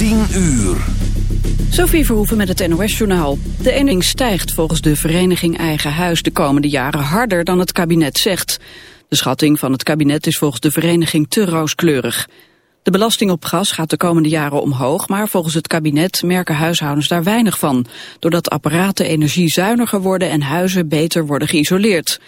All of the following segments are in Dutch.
10 uur. Sophie Verhoeven met het NOS-journaal. De ening stijgt volgens de vereniging Eigen Huis de komende jaren harder dan het kabinet zegt. De schatting van het kabinet is volgens de vereniging te rooskleurig. De belasting op gas gaat de komende jaren omhoog, maar volgens het kabinet merken huishoudens daar weinig van, doordat apparaten energiezuiniger worden en huizen beter worden geïsoleerd.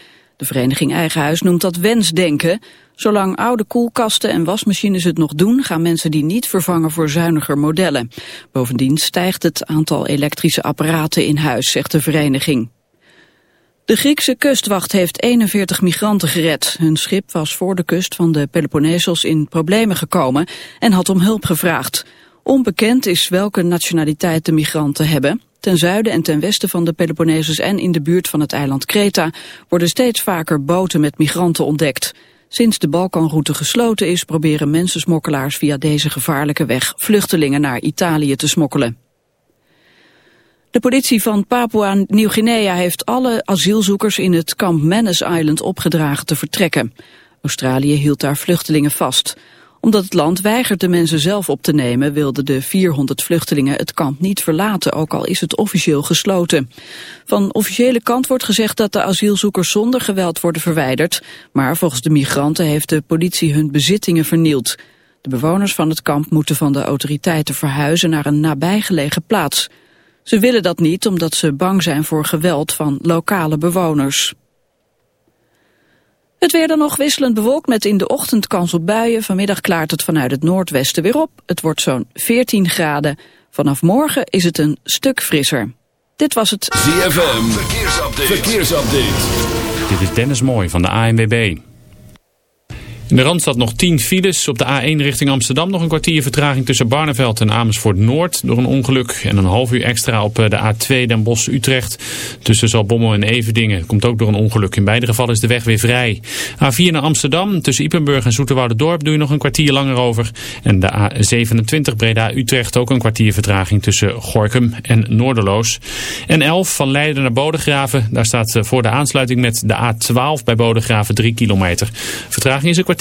De vereniging Eigen Huis noemt dat wensdenken. Zolang oude koelkasten en wasmachines het nog doen, gaan mensen die niet vervangen voor zuiniger modellen. Bovendien stijgt het aantal elektrische apparaten in huis, zegt de vereniging. De Griekse kustwacht heeft 41 migranten gered. Hun schip was voor de kust van de Peloponnesos in problemen gekomen en had om hulp gevraagd. Onbekend is welke nationaliteit de migranten hebben. Ten zuiden en ten westen van de Peloponnesos en in de buurt van het eiland Kreta worden steeds vaker boten met migranten ontdekt. Sinds de Balkanroute gesloten is proberen mensensmokkelaars via deze gevaarlijke weg vluchtelingen naar Italië te smokkelen. De politie van Papua Nieuw-Guinea heeft alle asielzoekers in het kamp Manus Island opgedragen te vertrekken. Australië hield daar vluchtelingen vast. Omdat het land weigert de mensen zelf op te nemen, wilden de 400 vluchtelingen het kamp niet verlaten, ook al is het officieel gesloten. Van officiële kant wordt gezegd dat de asielzoekers zonder geweld worden verwijderd, maar volgens de migranten heeft de politie hun bezittingen vernield. De bewoners van het kamp moeten van de autoriteiten verhuizen naar een nabijgelegen plaats. Ze willen dat niet omdat ze bang zijn voor geweld van lokale bewoners. Het weer dan nog wisselend bewolkt met in de ochtend kans op buien. Vanmiddag klaart het vanuit het noordwesten weer op. Het wordt zo'n 14 graden. Vanaf morgen is het een stuk frisser. Dit was het ZFM, verkeersupdate. verkeersupdate. Dit is Dennis Mooi van de ANWB. In de Randstad nog 10 files. Op de A1 richting Amsterdam nog een kwartier vertraging tussen Barneveld en Amersfoort Noord door een ongeluk. En een half uur extra op eh, de A2 Den Bosch-Utrecht tussen Zalbommel en Everdingen. Komt ook door een ongeluk. In beide gevallen is de weg weer vrij. A4 naar Amsterdam tussen Ipenburg en Dorp doe je nog een kwartier langer over. En de A27 Breda-Utrecht ook een kwartier vertraging tussen Gorkum en Noorderloos. En 11 van Leiden naar Bodegraven. Daar staat eh, voor de aansluiting met de A12 bij Bodegraven 3 kilometer. Vertraging is een kwartier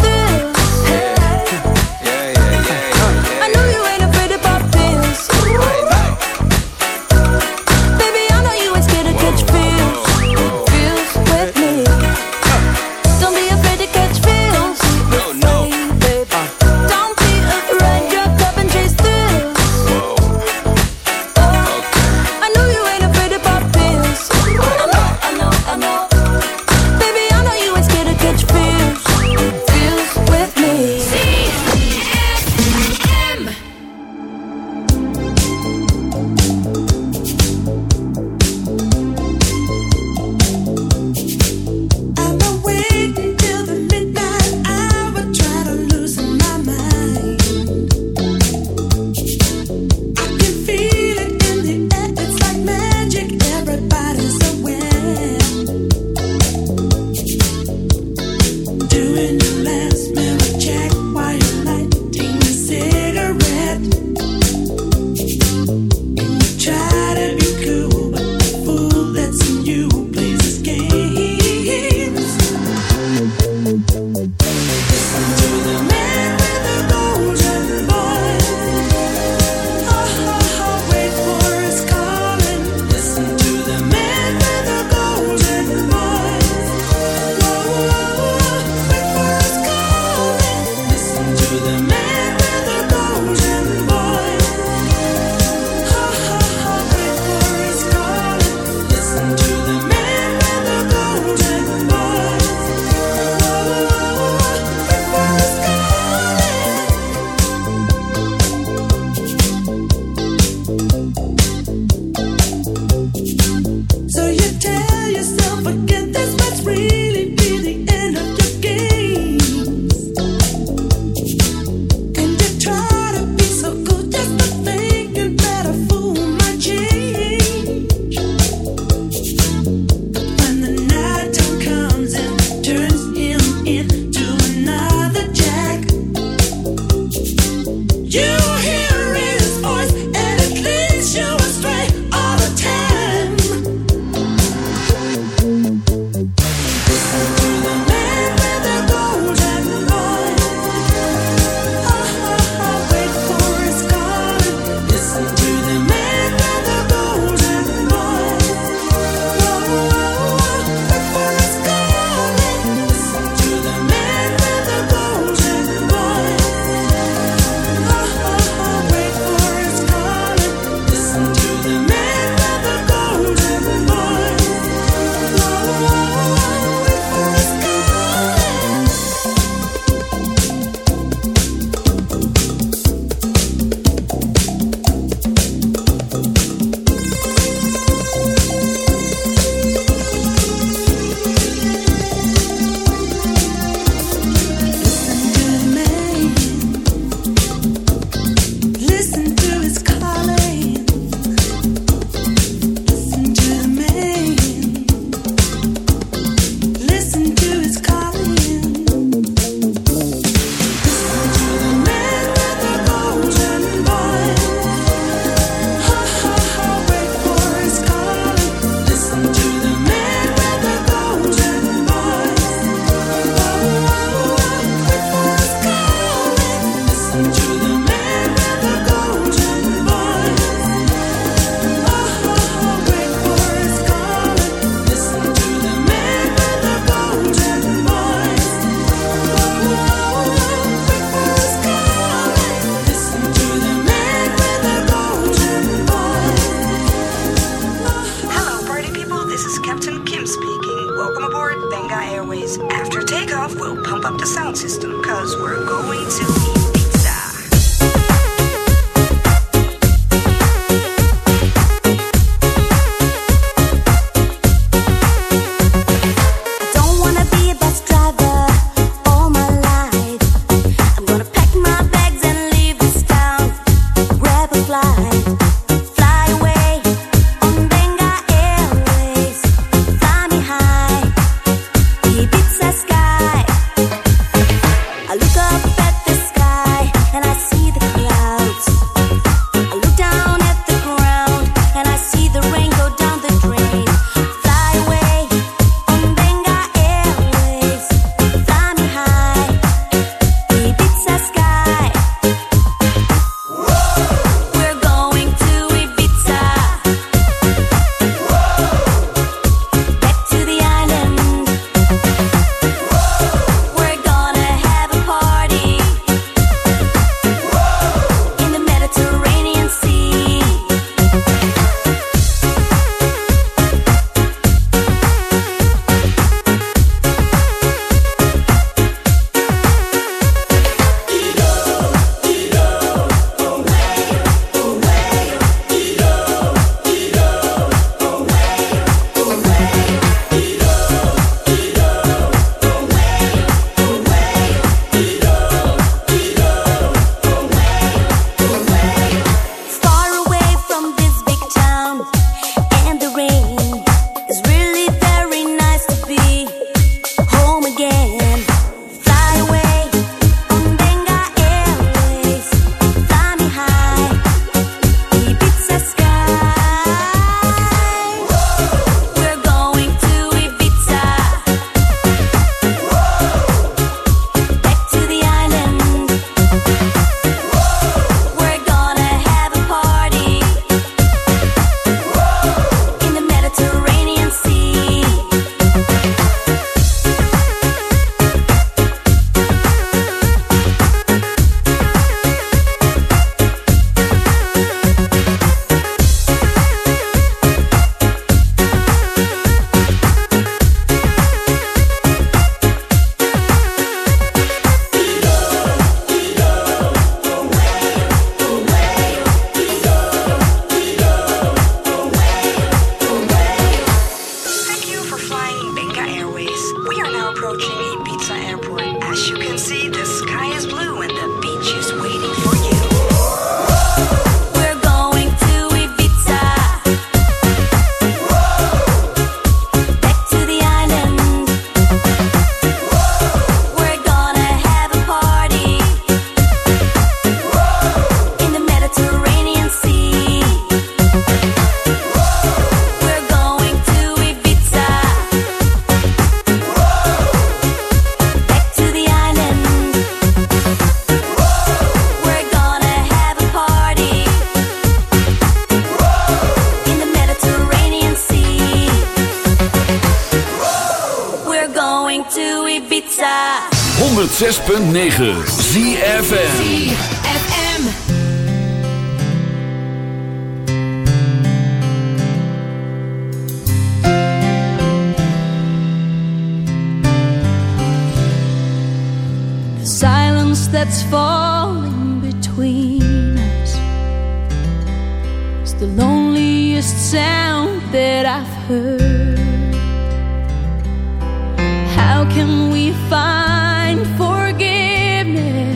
How can we find forgiveness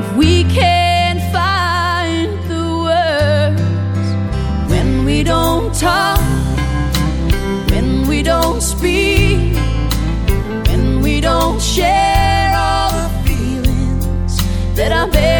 if we can't find the words when we don't talk, when we don't speak, when we don't share all the feelings that I bear.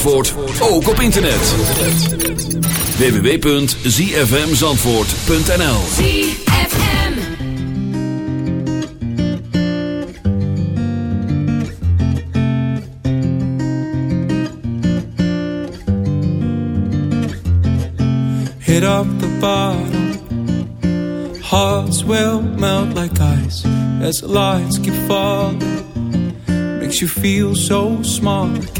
Zandvoort, ook op internet. www.zfmzandvoort.nl hit up the bottom. Hearts will melt like ice as the lights keep falling. Makes you feel so small again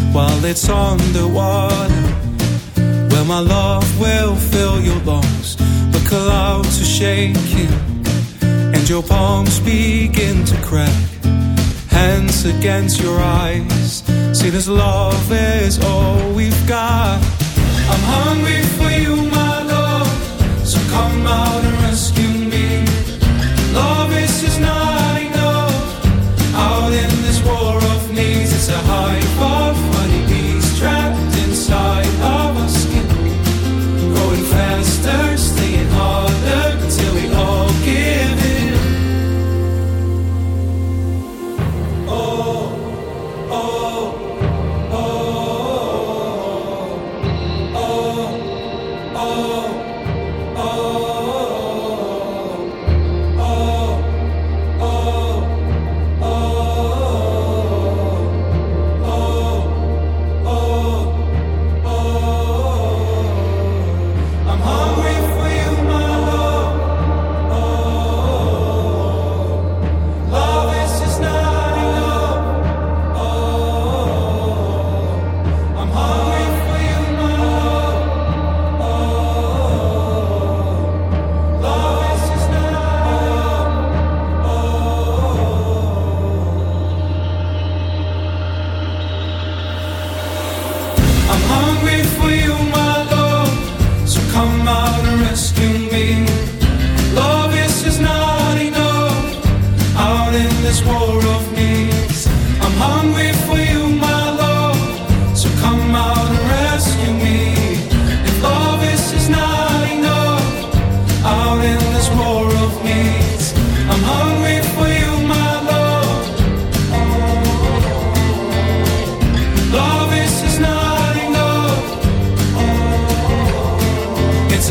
while it's underwater. Well, my love will fill your lungs. The clouds are shaking, and your palms begin to crack. Hands against your eyes. See, this love is all we've got. I'm hungry for you, my love. So come out and rescue me. Love is just not.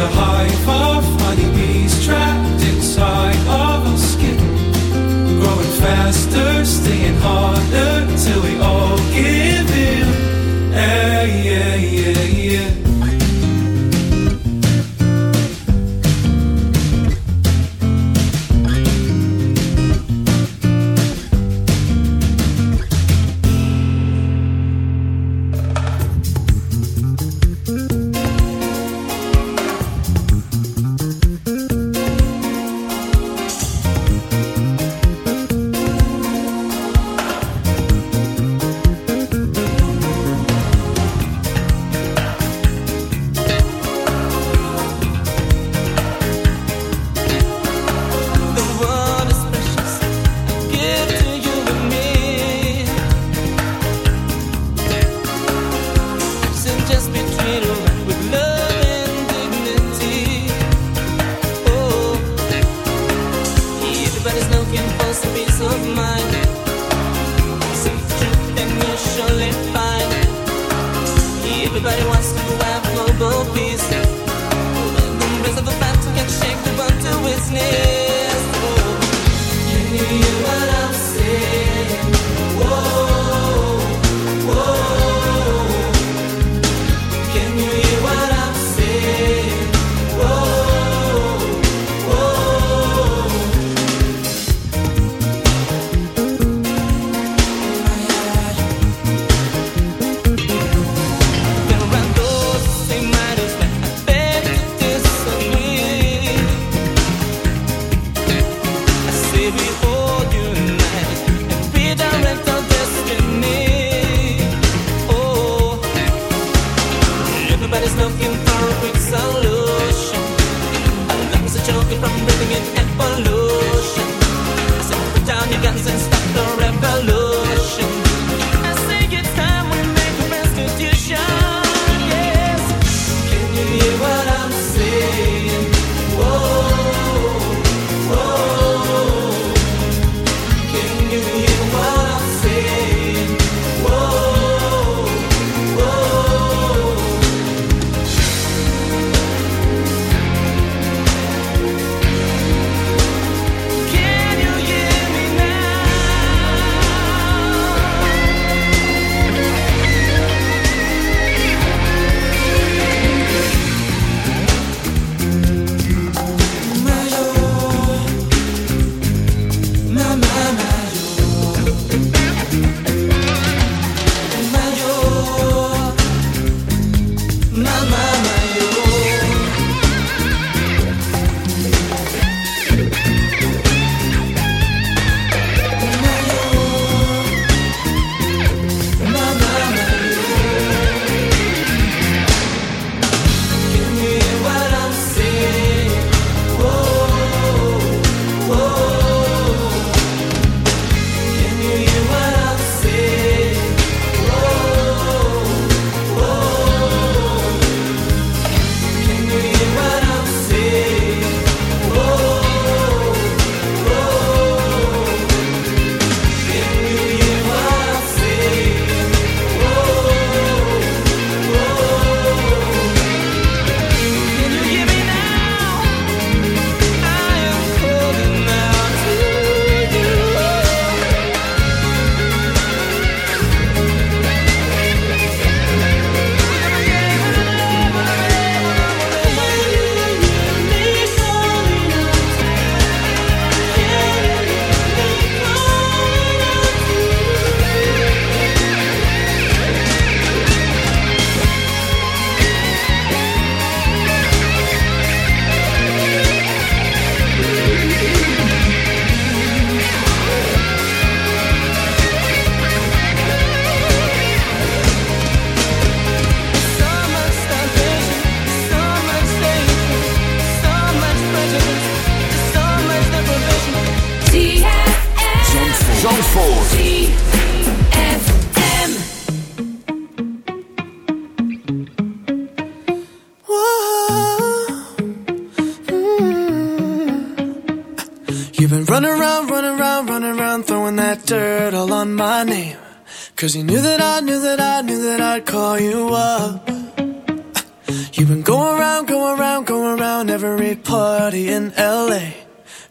to high five.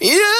Yeah.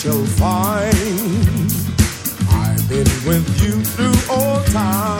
shall find I've been with you through all time.